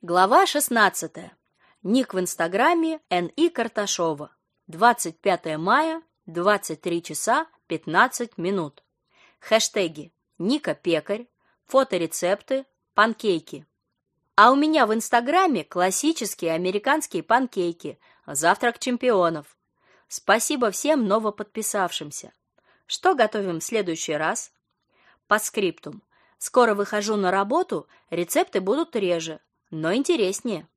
Глава 16. Ник в Инстаграме Н.И. Карташова. 25 мая, 23 часа 15 минут. Хэштеги Ника Пекарь, фоторецепты, панкейки. А у меня в Инстаграме классические американские панкейки, завтрак чемпионов. Спасибо всем новоподписавшимся. Что готовим в следующий раз? По скриптум. Скоро выхожу на работу, рецепты будут реже, но интереснее.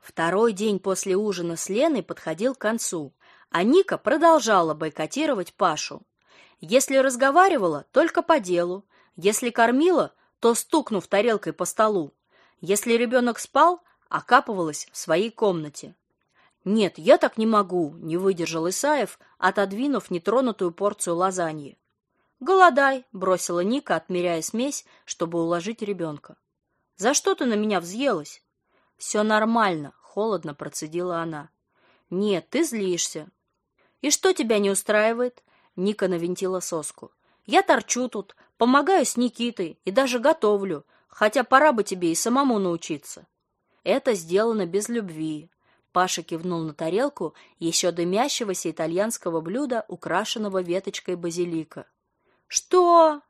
Второй день после ужина с Леной подходил к концу, а Ника продолжала бойкотировать Пашу. Если разговаривала, только по делу. Если кормила, то стукнув тарелкой по столу. Если ребенок спал, окапывалась в своей комнате. Нет, я так не могу, не выдержал Исаев, отодвинув нетронутую порцию лазаньи. Голодай, бросила Ника, отмеряя смесь, чтобы уложить ребенка. За что ты на меня взъелась? Все нормально, холодно процедила она. Нет, ты злишься. И что тебя не устраивает? Ника навинтила соску. Я торчу тут, помогаю с Никитой и даже готовлю, хотя пора бы тебе и самому научиться. Это сделано без любви. Паша кивнул на тарелку еще дымящегося итальянского блюда, украшенного веточкой базилика. Что?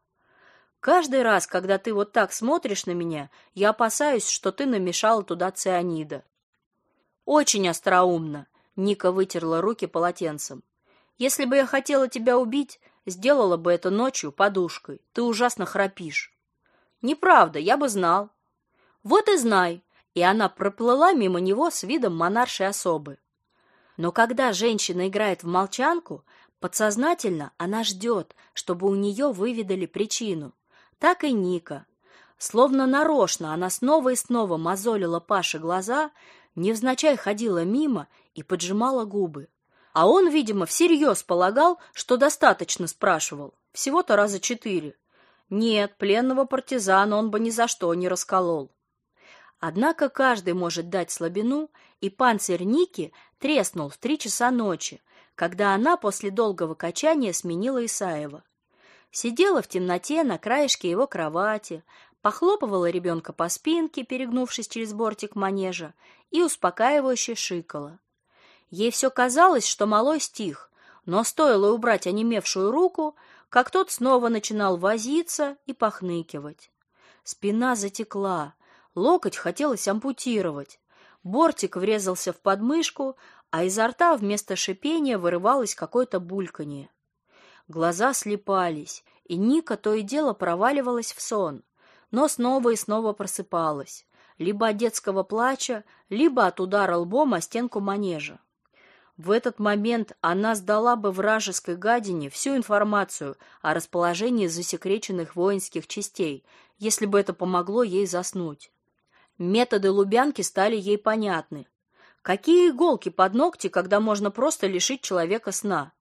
Каждый раз, когда ты вот так смотришь на меня, я опасаюсь, что ты намешала туда цианида. Очень остроумно, Ника вытерла руки полотенцем. Если бы я хотела тебя убить, сделала бы это ночью подушкой. Ты ужасно храпишь. Неправда, я бы знал. Вот и знай. И она проплыла мимо него с видом монаршей особы. Но когда женщина играет в молчанку, подсознательно она ждет, чтобы у нее выведали причину так и Ника. Словно нарочно она снова и снова мозолила Паше глаза, невзначай ходила мимо и поджимала губы. А он, видимо, всерьез полагал, что достаточно спрашивал. Всего-то раза четыре. Нет, пленного партизана он бы ни за что не расколол. Однако каждый может дать слабину, и панцирь Ники треснул в три часа ночи, когда она после долгого качания сменила Исаева сидела в темноте на краешке его кровати, похлопывала ребенка по спинке, перегнувшись через бортик манежа, и успокаивающе шикала. Ей все казалось, что малой стих, но стоило убрать онемевшую руку, как тот снова начинал возиться и похныкивать. Спина затекла, локоть хотелось ампутировать. Бортик врезался в подмышку, а изо рта вместо шипения вырывалось какое-то бульканье. Глаза слепались, и Ника то и дело проваливалась в сон, но снова и снова просыпалась, либо от детского плача, либо от удара лбом о стенку манежа. В этот момент она сдала бы вражеской гадине всю информацию о расположении засекреченных воинских частей, если бы это помогло ей заснуть. Методы Лубянки стали ей понятны. Какие иголки под ногти, когда можно просто лишить человека сна?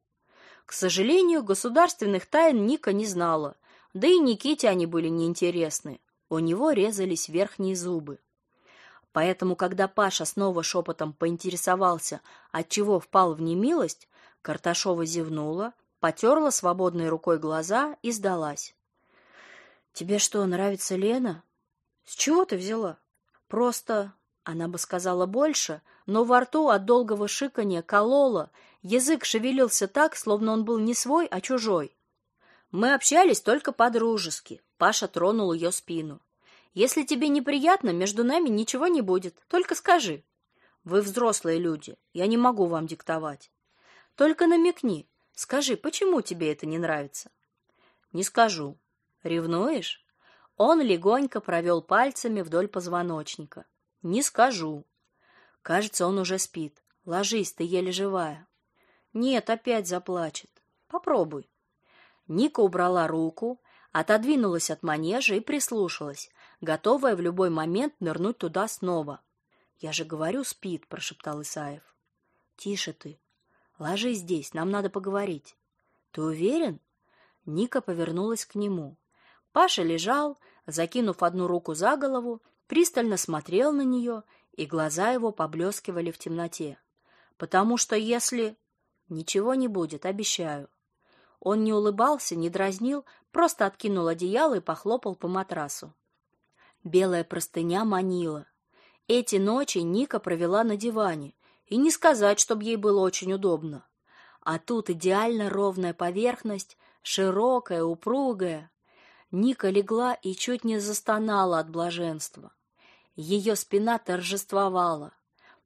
К сожалению, государственных тайн Ника не знала, да и Никите они были неинтересны. У него резались верхние зубы. Поэтому, когда Паша снова шепотом поинтересовался, от чего впал в немилость, Карташова зевнула, потерла свободной рукой глаза и сдалась. Тебе что, нравится Лена? С чего ты взяла? Просто она бы сказала больше, но во рту от долгого шиканья кололо, язык шевелился так, словно он был не свой, а чужой. Мы общались только по-дружески. Паша тронул ее спину. Если тебе неприятно, между нами ничего не будет. Только скажи. Вы взрослые люди. Я не могу вам диктовать. Только намекни. Скажи, почему тебе это не нравится? Не скажу. Ревнуешь? Он легонько провел пальцами вдоль позвоночника. Не скажу. Кажется, он уже спит. Ложись, ты еле живая. Нет, опять заплачет. Попробуй. Ника убрала руку, отодвинулась от манежа и прислушалась, готовая в любой момент нырнуть туда снова. Я же говорю, спит, прошептал Исаев. Тише ты. Ложись здесь, нам надо поговорить. Ты уверен? Ника повернулась к нему. Паша лежал, закинув одну руку за голову пристально смотрел на нее, и глаза его поблескивали в темноте. Потому что если ничего не будет, обещаю. Он не улыбался, не дразнил, просто откинул одеяло и похлопал по матрасу. Белая простыня манила. Эти ночи Ника провела на диване, и не сказать, чтобы ей было очень удобно. А тут идеально ровная поверхность, широкая, упругая. Ника легла и чуть не застонала от блаженства. Ее спина торжествовала.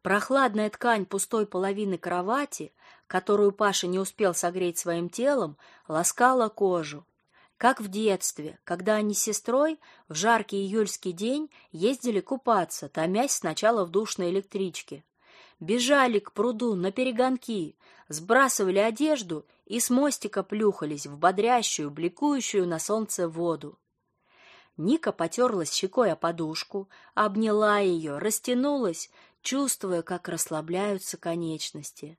Прохладная ткань пустой половины кровати, которую Паша не успел согреть своим телом, ласкала кожу. Как в детстве, когда они с сестрой в жаркий июльский день ездили купаться, томясь сначала в душной электричке. Бежали к пруду на перегонки, сбрасывали одежду и с мостика плюхались в бодрящую, бликующую на солнце воду. Ника потерлась щекой о подушку, обняла ее, растянулась, чувствуя, как расслабляются конечности.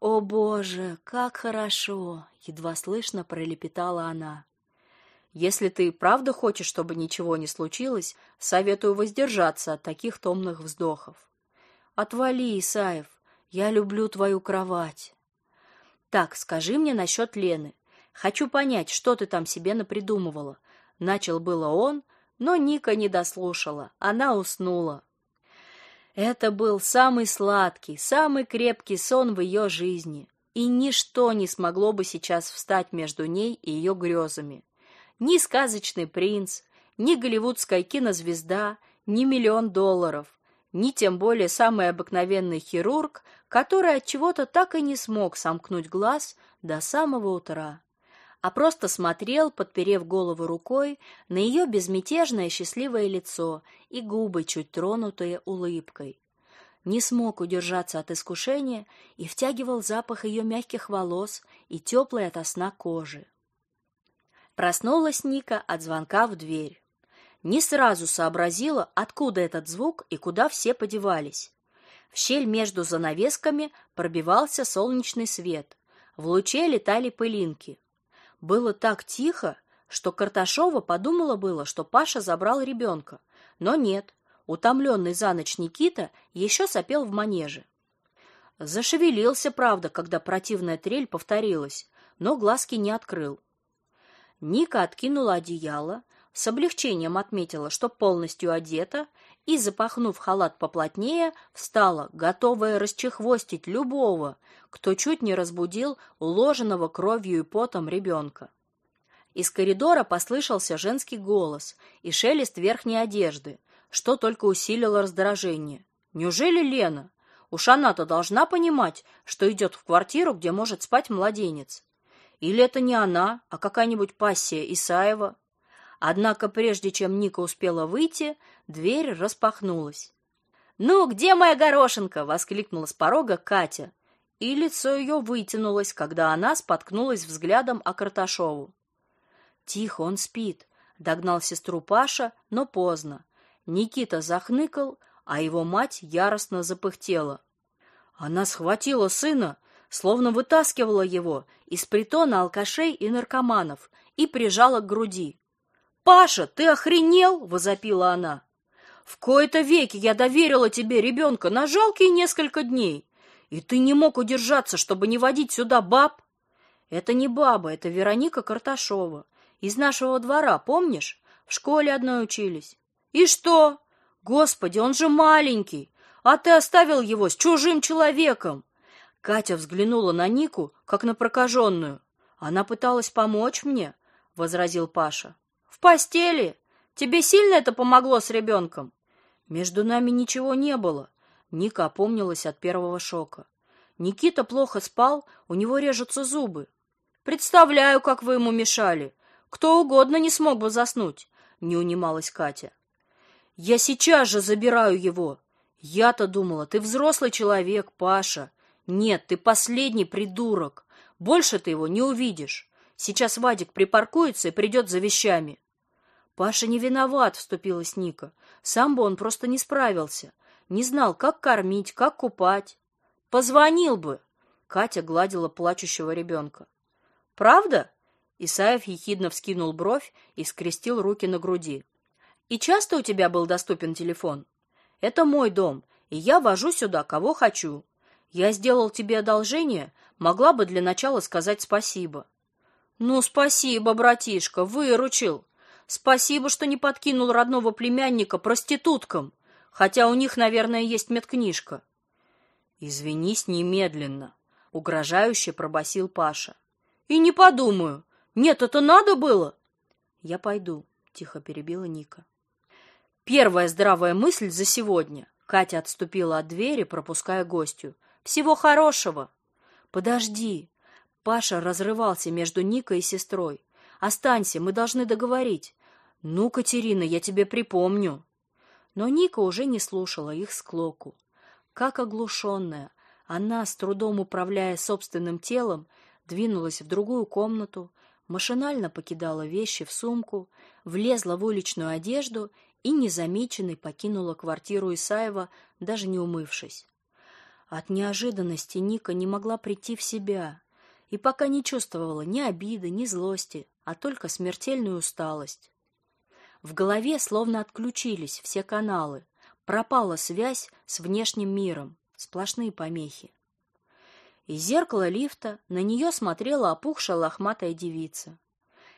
«О, Боже, как хорошо!» — едва слышно пролепетала она. «Если ты правда хочешь, чтобы ничего не случилось, советую воздержаться от таких томных вздохов». «Отвали, Исаев, я люблю твою кровать». «Так, скажи мне насчет Лены. Хочу понять, что ты там себе напридумывала». Начал было он, но Ника не дослушала, она уснула. Это был самый сладкий, самый крепкий сон в ее жизни, и ничто не смогло бы сейчас встать между ней и ее грезами. Ни сказочный принц, ни голливудская кинозвезда, ни миллион долларов, ни тем более самый обыкновенный хирург, который от чего-то так и не смог сомкнуть глаз до самого утра, а просто смотрел, подперев голову рукой, на ее безмятежное счастливое лицо и губы, чуть тронутые улыбкой. Не смог удержаться от искушения и втягивал запах ее мягких волос и теплой ото сна кожи. Проснулась Ника от звонка в дверь. Не сразу сообразила, откуда этот звук и куда все подевались. В щель между занавесками пробивался солнечный свет. В луче летали пылинки. Было так тихо, что Карташова подумала было, что Паша забрал ребенка. Но нет, утомленный за ночь Никита еще сопел в манеже. Зашевелился, правда, когда противная трель повторилась, но глазки не открыл. Ника откинула одеяло, с облегчением отметила, что полностью одета, и, запахнув халат поплотнее, встала, готовая расчехвостить любого, кто чуть не разбудил уложенного кровью и потом ребенка. Из коридора послышался женский голос и шелест верхней одежды, что только усилило раздражение. Неужели Лена? Уж она-то должна понимать, что идет в квартиру, где может спать младенец. Или это не она, а какая-нибудь пассия Исаева? Однако прежде чем Ника успела выйти, дверь распахнулась. «Ну, где моя горошинка?» — воскликнула с порога Катя. И лицо ее вытянулось, когда она споткнулась взглядом о Карташову. «Тихо, он спит», — догнал сестру Паша, но поздно. Никита захныкал, а его мать яростно запыхтела. Она схватила сына, словно вытаскивала его из притона алкашей и наркоманов и прижала к груди. «Паша, ты охренел?» — возопила она. «В кои-то веки я доверила тебе ребенка на жалкие несколько дней, и ты не мог удержаться, чтобы не водить сюда баб?» «Это не баба, это Вероника Карташова. Из нашего двора, помнишь? В школе одной учились». «И что? Господи, он же маленький, а ты оставил его с чужим человеком!» Катя взглянула на Нику, как на прокаженную. «Она пыталась помочь мне», — возразил Паша. В постели? Тебе сильно это помогло с ребенком?» Между нами ничего не было. Ника опомнилась от первого шока. Никита плохо спал, у него режутся зубы. Представляю, как вы ему мешали. Кто угодно не смог бы заснуть, не унималась Катя. Я сейчас же забираю его. Я-то думала, ты взрослый человек, Паша. Нет, ты последний придурок. Больше ты его не увидишь. Сейчас Вадик припаркуется и придет за вещами. Паша не виноват, вступилась Ника. Сам бы он просто не справился. Не знал, как кормить, как купать. Позвонил бы. Катя гладила плачущего ребенка. Правда? Исаев ехидно вскинул бровь и скрестил руки на груди. И часто у тебя был доступен телефон? Это мой дом, и я вожу сюда кого хочу. Я сделал тебе одолжение, могла бы для начала сказать спасибо. Ну, спасибо, братишка, выручил. Спасибо, что не подкинул родного племянника проституткам, хотя у них, наверное, есть медкнижка. Извинись немедленно, угрожающе пробасил Паша. И не подумаю. Нет, это надо было. Я пойду, тихо перебила Ника. Первая здравая мысль за сегодня. Катя отступила от двери, пропуская гостью. Всего хорошего. Подожди. Паша разрывался между Никой и сестрой. Останься, мы должны договорить. Ну, Катерина, я тебе припомню. Но Ника уже не слушала их склоку. Как оглушенная, она, с трудом управляя собственным телом, двинулась в другую комнату, машинально покидала вещи в сумку, влезла в уличную одежду и незамеченной покинула квартиру Исаева, даже не умывшись. От неожиданности Ника не могла прийти в себя и пока не чувствовала ни обиды, ни злости, а только смертельную усталость. В голове словно отключились все каналы, пропала связь с внешним миром, сплошные помехи. Из зеркала лифта на нее смотрела опухшая лохматая девица.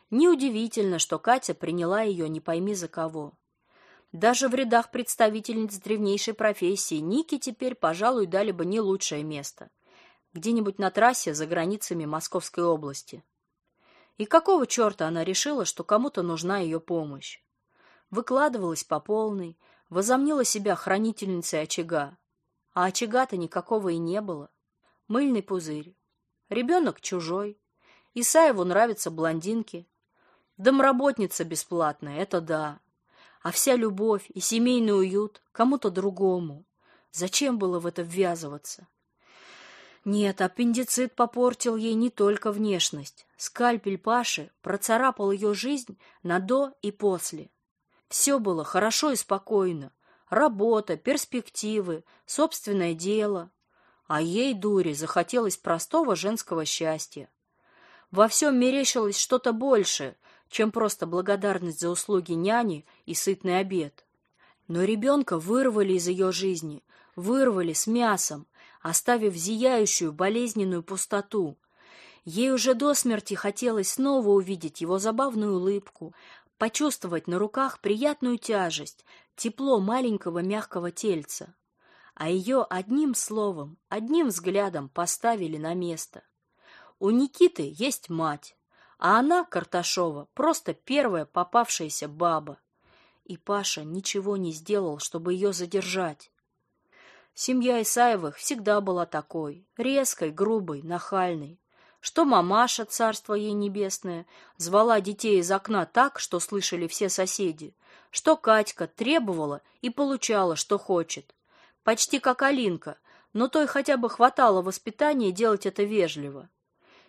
Неудивительно, что Катя приняла ее не пойми за кого. Даже в рядах представительниц древнейшей профессии Нике теперь, пожалуй, дали бы не лучшее место. Где-нибудь на трассе за границами Московской области. И какого черта она решила, что кому-то нужна ее помощь? Выкладывалась по полной, возомнила себя хранительницей очага. А очага-то никакого и не было. Мыльный пузырь. Ребенок чужой. Исаеву нравятся блондинки. Домработница бесплатная, это да а вся любовь и семейный уют кому-то другому. Зачем было в это ввязываться? Нет, аппендицит попортил ей не только внешность. Скальпель Паши процарапал ее жизнь на до и после. Все было хорошо и спокойно. Работа, перспективы, собственное дело. А ей, дуре, захотелось простого женского счастья. Во всем мерещилось что-то большее, чем просто благодарность за услуги няни и сытный обед. Но ребенка вырвали из ее жизни, вырвали с мясом, оставив зияющую болезненную пустоту. Ей уже до смерти хотелось снова увидеть его забавную улыбку, почувствовать на руках приятную тяжесть, тепло маленького мягкого тельца. А ее одним словом, одним взглядом поставили на место. У Никиты есть мать, а она, Карташова, просто первая попавшаяся баба. И Паша ничего не сделал, чтобы ее задержать. Семья Исаевых всегда была такой, резкой, грубой, нахальной. Что мамаша, царство ей небесное, звала детей из окна так, что слышали все соседи, что Катька требовала и получала, что хочет. Почти как Алинка, но той хотя бы хватало воспитания делать это вежливо.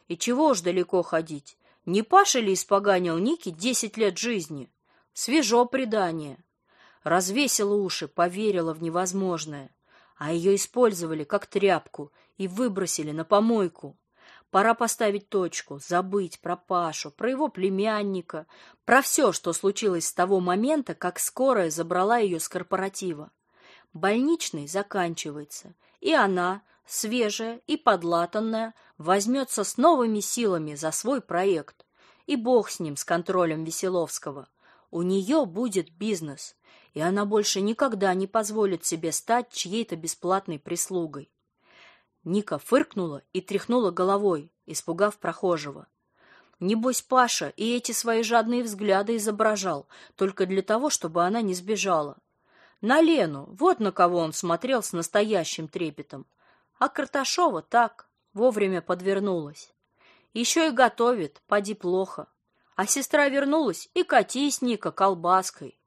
И чего уж далеко ходить. Не Паша ли испоганил Ники десять лет жизни? Свежо предание. Развесила уши, поверила в невозможное. А ее использовали как тряпку и выбросили на помойку. Пора поставить точку, забыть про Пашу, про его племянника, про все, что случилось с того момента, как скорая забрала ее с корпоратива. Больничный заканчивается, и она, свежая и подлатанная, возьмется с новыми силами за свой проект. И бог с ним, с контролем Веселовского. У нее будет бизнес, и она больше никогда не позволит себе стать чьей-то бесплатной прислугой. Ника фыркнула и тряхнула головой, испугав прохожего. Небось, Паша и эти свои жадные взгляды изображал, только для того, чтобы она не сбежала. На Лену, вот на кого он смотрел с настоящим трепетом. А Карташова так, вовремя подвернулась. Еще и готовит, поди плохо. А сестра вернулась, и катись, Ника, колбаской.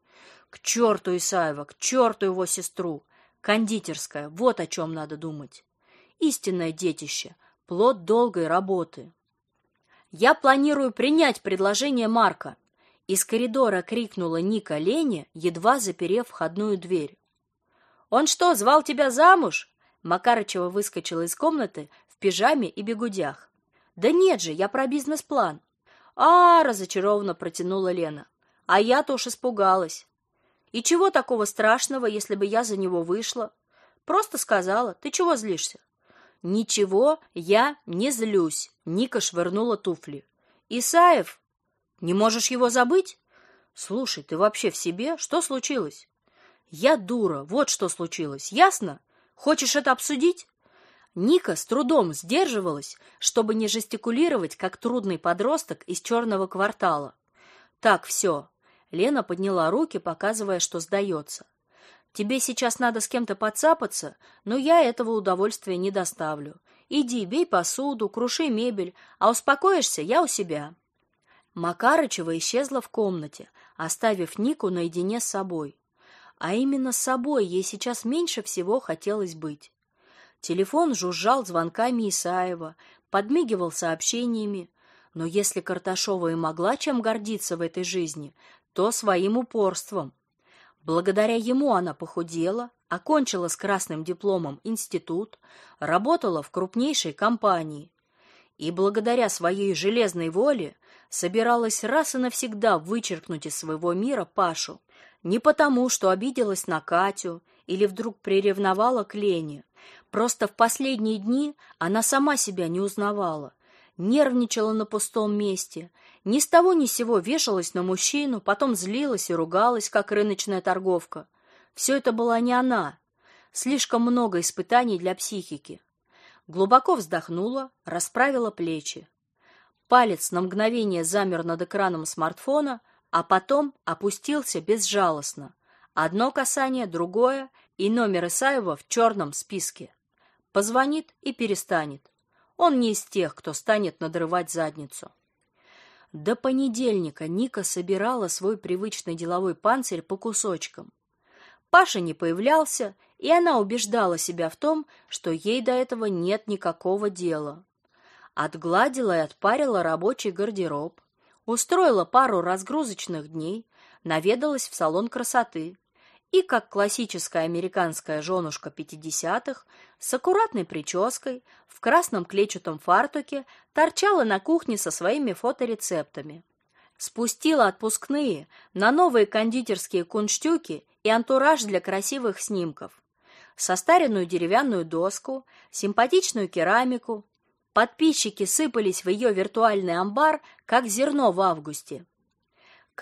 К черту Исаева, к черту его сестру. Кондитерская, вот о чем надо думать. Истинное детище, плод долгой работы. Я планирую принять предложение Марка. Из коридора крикнула Ника Лене, едва заперев входную дверь. Он что, звал тебя замуж? Макарычева выскочила из комнаты в пижаме и бегудях. «Да нет же, я про бизнес-план». «А, — разочарованно протянула Лена, — а я-то уж испугалась. И чего такого страшного, если бы я за него вышла? Просто сказала, ты чего злишься?» «Ничего, я не злюсь», — Ника швырнула туфли. «Исаев? Не можешь его забыть?» Слушай, ты вообще в себе? Что случилось? Я дура, вот что случилось. Ясно? Хочешь это обсудить? Ника с трудом сдерживалась, чтобы не жестикулировать, как трудный подросток из черного квартала. Так, все. Лена подняла руки, показывая, что сдается. Тебе сейчас надо с кем-то подцапаться, но я этого удовольствия не доставлю. Иди, бей посуду, круши мебель, а успокоишься я у себя. Макарычева исчезла в комнате, оставив Нику наедине с собой. А именно с собой ей сейчас меньше всего хотелось быть. Телефон жужжал звонками Исаева, подмигивал сообщениями, но если Карташова и могла чем гордиться в этой жизни, то своим упорством. Благодаря ему она похудела, окончила с красным дипломом институт, работала в крупнейшей компании и благодаря своей железной воле собиралась раз и навсегда вычеркнуть из своего мира Пашу, не потому, что обиделась на Катю или вдруг приревновала к Лене. Просто в последние дни она сама себя не узнавала, нервничала на пустом месте, ни с того ни с сего вешалась на мужчину, потом злилась и ругалась, как рыночная торговка. Все это была не она. Слишком много испытаний для психики. Глубоко вздохнула, расправила плечи. Палец на мгновение замер над экраном смартфона, а потом опустился безжалостно. Одно касание, другое, и номер Исаева в черном списке. Позвонит и перестанет. Он не из тех, кто станет надрывать задницу. До понедельника Ника собирала свой привычный деловой панцирь по кусочкам. Паша не появлялся, и она убеждала себя в том, что ей до этого нет никакого дела. Отгладила и отпарила рабочий гардероб, устроила пару разгрузочных дней, наведалась в салон красоты, и, как классическая американская женушка пятидесятых, с аккуратной прической, в красном клетчатом фартуке, торчала на кухне со своими фоторецептами. Спустила отпускные на новые кондитерские кунштюки и антураж для красивых снимков. Состаренную деревянную доску, симпатичную керамику. Подписчики сыпались в ее виртуальный амбар, как зерно в августе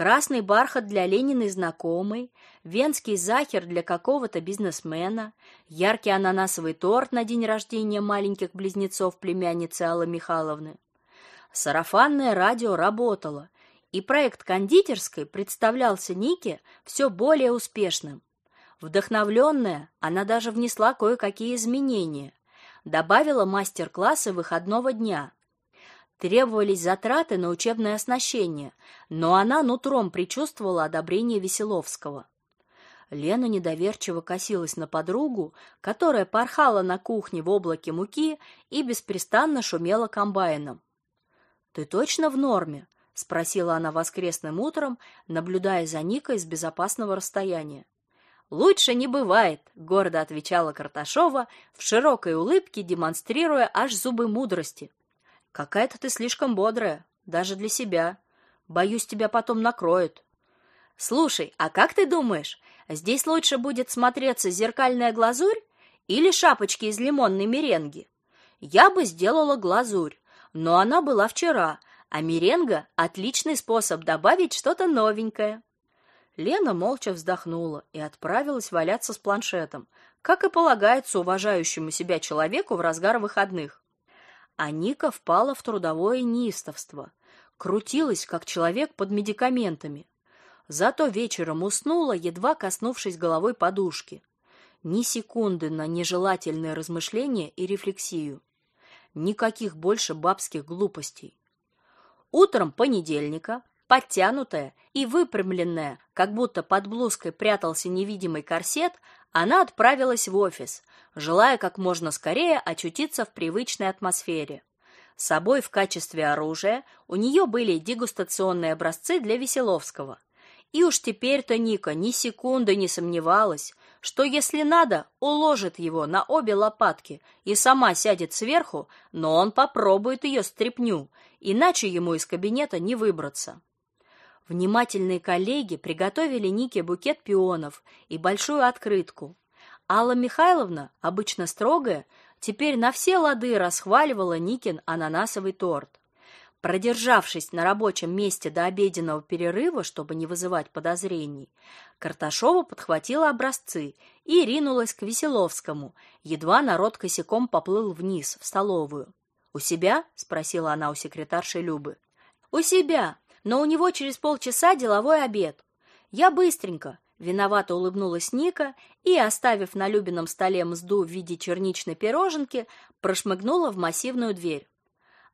красный бархат для Лениной знакомой, венский захер для какого-то бизнесмена, яркий ананасовый торт на день рождения маленьких близнецов племянницы Аллы Михайловны. Сарафанное радио работало, и проект кондитерской представлялся Нике все более успешным. Вдохновленная, она даже внесла кое-какие изменения. Добавила мастер-классы выходного дня – Требовались затраты на учебное оснащение, но она нутром предчувствовала одобрение Веселовского. Лена недоверчиво косилась на подругу, которая порхала на кухне в облаке муки и беспрестанно шумела комбайном. «Ты точно в норме?» — спросила она воскресным утром, наблюдая за Никой с безопасного расстояния. «Лучше не бывает», — гордо отвечала Карташова, в широкой улыбке демонстрируя аж зубы мудрости. Какая-то ты слишком бодрая, даже для себя. Боюсь, тебя потом накроют. Слушай, а как ты думаешь, здесь лучше будет смотреться зеркальная глазурь или шапочки из лимонной меренги? Я бы сделала глазурь, но она была вчера, а меренга отличный способ добавить что-то новенькое. Лена молча вздохнула и отправилась валяться с планшетом, как и полагается уважающему себя человеку в разгар выходных а Ника впала в трудовое неистовство, крутилась, как человек под медикаментами. Зато вечером уснула, едва коснувшись головой подушки. Ни секунды на нежелательные размышления и рефлексию. Никаких больше бабских глупостей. Утром понедельника, подтянутая и выпрямленная, как будто под блузкой прятался невидимый корсет, она отправилась в офис, желая как можно скорее очутиться в привычной атмосфере. С собой в качестве оружия у нее были дегустационные образцы для Веселовского. И уж теперь-то Ника ни секунды не сомневалась, что если надо, уложит его на обе лопатки и сама сядет сверху, но он попробует ее стряпню, иначе ему из кабинета не выбраться. Внимательные коллеги приготовили Нике букет пионов и большую открытку. Алла Михайловна, обычно строгая, теперь на все лады расхваливала Никин ананасовый торт. Продержавшись на рабочем месте до обеденного перерыва, чтобы не вызывать подозрений, Карташова подхватила образцы и ринулась к Веселовскому, едва народ косяком поплыл вниз, в столовую. «У себя?» — спросила она у секретарши Любы. «У себя, но у него через полчаса деловой обед. Я быстренько, Виновато улыбнулась Ника и, оставив на Любином столе мзду в виде черничной пироженки, прошмыгнула в массивную дверь.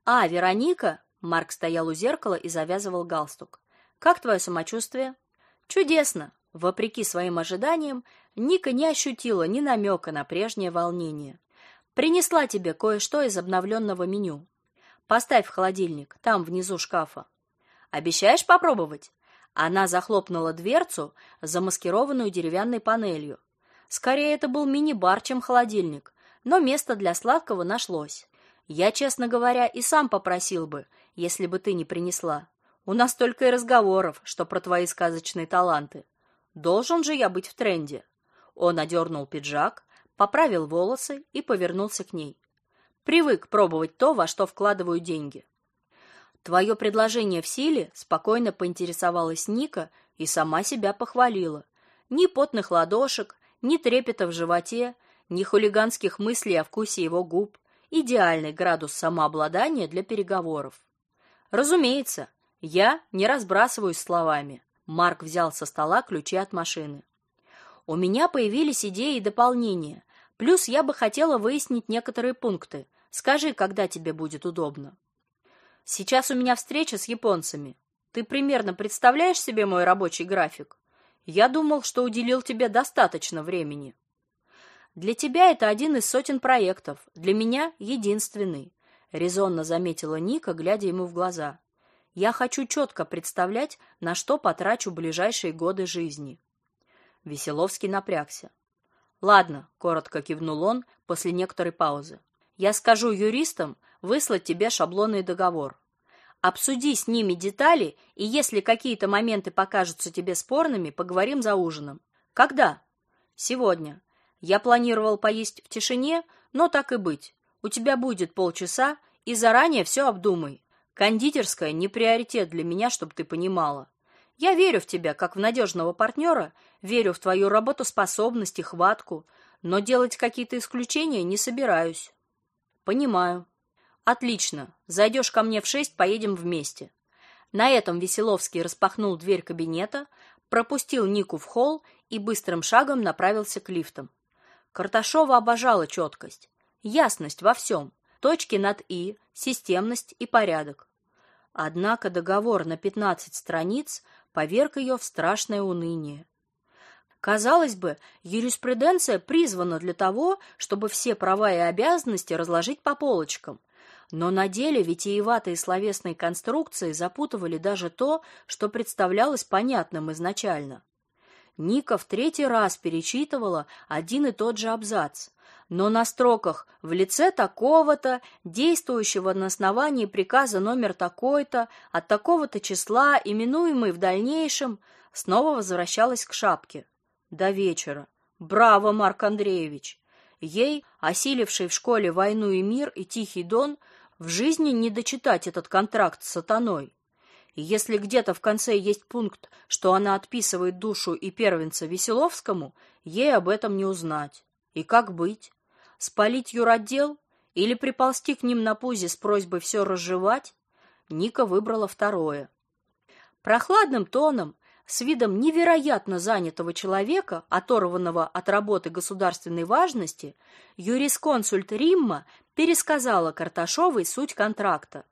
«А, Вероника?» Марк стоял у зеркала и завязывал галстук. «Как твое самочувствие?» «Чудесно!» Вопреки своим ожиданиям, Ника не ощутила ни намека на прежнее волнение. «Принесла тебе кое-что из обновленного меню. Поставь в холодильник, там, внизу шкафа. Обещаешь попробовать?» Она захлопнула дверцу, замаскированную деревянной панелью. Скорее, это был мини-бар, чем холодильник, но место для сладкого нашлось. Я, честно говоря, и сам попросил бы, если бы ты не принесла. У нас только и разговоров, что про твои сказочные таланты. Должен же я быть в тренде. Он одернул пиджак, поправил волосы и повернулся к ней. Привык пробовать то, во что вкладываю деньги. Твое предложение в силе? спокойно поинтересовалась Ника и сама себя похвалила. Ни потных ладошек, ни трепета в животе, ни хулиганских мыслей о вкусе его губ. Идеальный градус самообладания для переговоров. Разумеется, я не разбрасываюсь словами. Марк взял со стола ключи от машины. У меня появились идеи и дополнения. Плюс я бы хотела выяснить некоторые пункты. Скажи, когда тебе будет удобно. Сейчас у меня встреча с японцами. Ты примерно представляешь себе мой рабочий график? Я думал, что уделил тебе достаточно времени. Для тебя это один из сотен проектов, для меня единственный, резонно заметила Ника, глядя ему в глаза. Я хочу четко представлять, на что потрачу ближайшие годы жизни. Веселовский напрягся. Ладно, коротко кивнул он после некоторой паузы. Я скажу юристам выслать тебе шаблонный договор. Обсуди с ними детали, и если какие-то моменты покажутся тебе спорными, поговорим за ужином. Когда? Сегодня. Я планировал поесть в тишине, но так и быть. У тебя будет полчаса, и заранее все обдумай. Кондитерская не приоритет для меня, чтобы ты понимала. Я верю в тебя как в надежного партнера, верю в твою работоспособность и хватку, но делать какие-то исключения не собираюсь. Понимаю. Отлично. Зайдешь ко мне в шесть, поедем вместе. На этом Веселовский распахнул дверь кабинета, пропустил Нику в холл и быстрым шагом направился к лифтам. Карташова обожала четкость, ясность во всем, точки над и, системность и порядок. Однако договор на 15 страниц поверг ее в страшное уныние. Казалось бы, юриспруденция призвана для того, чтобы все права и обязанности разложить по полочкам, но на деле витиеватые словесные конструкции запутывали даже то, что представлялось понятным изначально. Ника в третий раз перечитывала один и тот же абзац, но на строках «в лице такого-то, действующего на основании приказа номер такой-то, от такого-то числа, именуемый в дальнейшем», снова возвращалась к шапке. До вечера. Браво, Марк Андреевич! Ей, осилившей в школе войну и мир и тихий дон, в жизни не дочитать этот контракт с сатаной. И если где-то в конце есть пункт, что она отписывает душу и первенца Веселовскому, ей об этом не узнать. И как быть? Спалить юротдел или приползти к ним на пузе с просьбой все разжевать? Ника выбрала второе. Прохладным тоном, с видом невероятно занятого человека, оторванного от работы государственной важности, юрисконсульт Римма пересказала Карташовой суть контракта.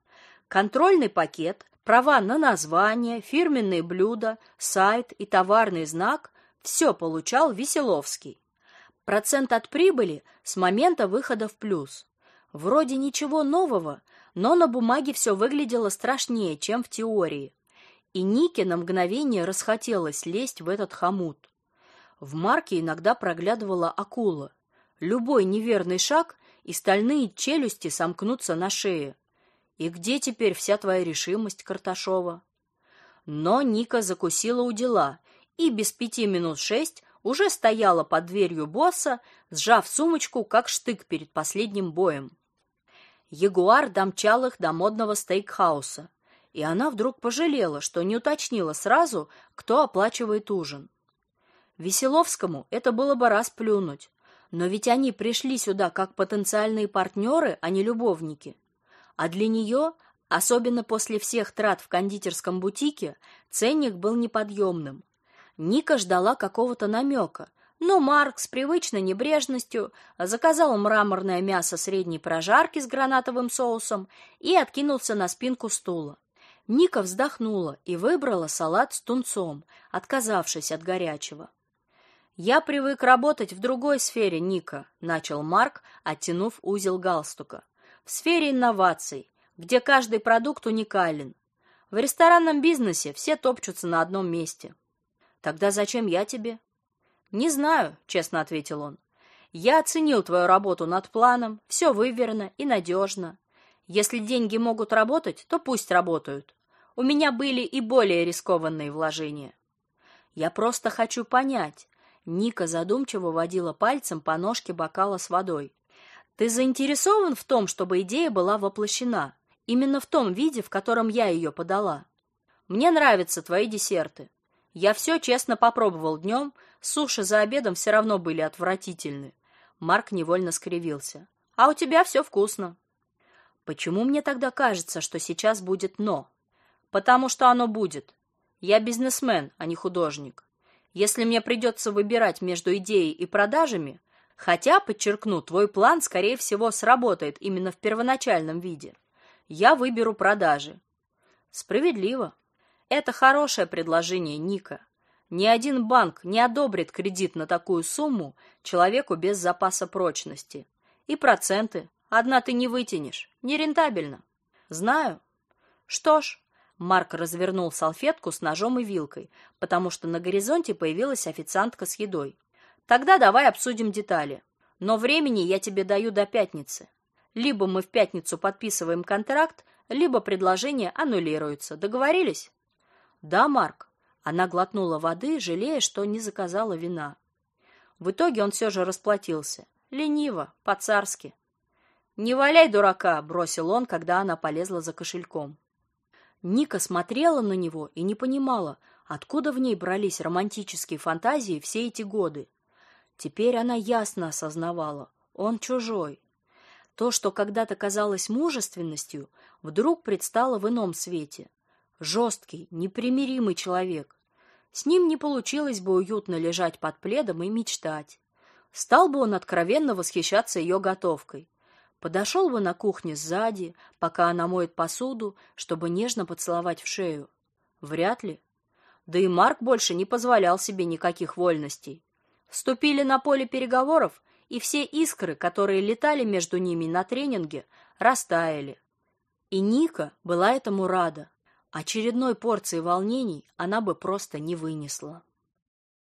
Контрольный пакет, права на название, фирменные блюда, сайт и товарный знак все получал Веселовский. Процент от прибыли с момента выхода в плюс. Вроде ничего нового, но на бумаге все выглядело страшнее, чем в теории и Нике на мгновение расхотелось лезть в этот хомут. В марке иногда проглядывала акула. Любой неверный шаг, и стальные челюсти сомкнутся на шее. И где теперь вся твоя решимость, Карташова? Но Ника закусила у дела и без пяти минут шесть уже стояла под дверью босса, сжав сумочку, как штык перед последним боем. Ягуар домчал их до модного стейкхауса, и она вдруг пожалела, что не уточнила сразу, кто оплачивает ужин. Веселовскому это было бы раз плюнуть, но ведь они пришли сюда как потенциальные партнеры, а не любовники. А для нее, особенно после всех трат в кондитерском бутике, ценник был неподъемным. Ника ждала какого-то намека, но Марк с привычной небрежностью заказал мраморное мясо средней прожарки с гранатовым соусом и откинулся на спинку стула. Ника вздохнула и выбрала салат с тунцом, отказавшись от горячего. Я привык работать в другой сфере, Ника, начал Марк, оттянув узел галстука. В сфере инноваций, где каждый продукт уникален. В ресторанном бизнесе все топчутся на одном месте. Тогда зачем я тебе? Не знаю, честно ответил он. Я оценил твою работу над планом, все выверено и надежно. Если деньги могут работать, то пусть работают. У меня были и более рискованные вложения. Я просто хочу понять. Ника задумчиво водила пальцем по ножке бокала с водой. Ты заинтересован в том, чтобы идея была воплощена, именно в том виде, в котором я ее подала. Мне нравятся твои десерты. Я все честно попробовал днем, Суши за обедом все равно были отвратительны. Марк невольно скривился. А у тебя все вкусно. Почему мне тогда кажется, что сейчас будет но? Потому что оно будет. Я бизнесмен, а не художник. Если мне придется выбирать между идеей и продажами, хотя, подчеркну, твой план скорее всего сработает именно в первоначальном виде, я выберу продажи. Справедливо. Это хорошее предложение, Ника. Ни один банк не одобрит кредит на такую сумму человеку без запаса прочности. И проценты одна ты не вытянешь, нерентабельно. Знаю. Что ж, Марк развернул салфетку с ножом и вилкой, потому что на горизонте появилась официантка с едой. Тогда давай обсудим детали. Но времени я тебе даю до пятницы. Либо мы в пятницу подписываем контракт, либо предложение аннулируется. Договорились? Да, Марк. Она глотнула воды, жалея, что не заказала вина. В итоге он все же расплатился. Лениво, по-царски. «Не валяй дурака!» — бросил он, когда она полезла за кошельком. Ника смотрела на него и не понимала, откуда в ней брались романтические фантазии все эти годы. Теперь она ясно осознавала — он чужой. То, что когда-то казалось мужественностью, вдруг предстало в ином свете. Жесткий, непримиримый человек. С ним не получилось бы уютно лежать под пледом и мечтать. Стал бы он откровенно восхищаться ее готовкой. Подошел бы на кухне сзади, пока она моет посуду, чтобы нежно поцеловать в шею. Вряд ли. Да и Марк больше не позволял себе никаких вольностей. Вступили на поле переговоров, и все искры, которые летали между ними на тренинге, растаяли. И Ника была этому рада. Очередной порции волнений она бы просто не вынесла.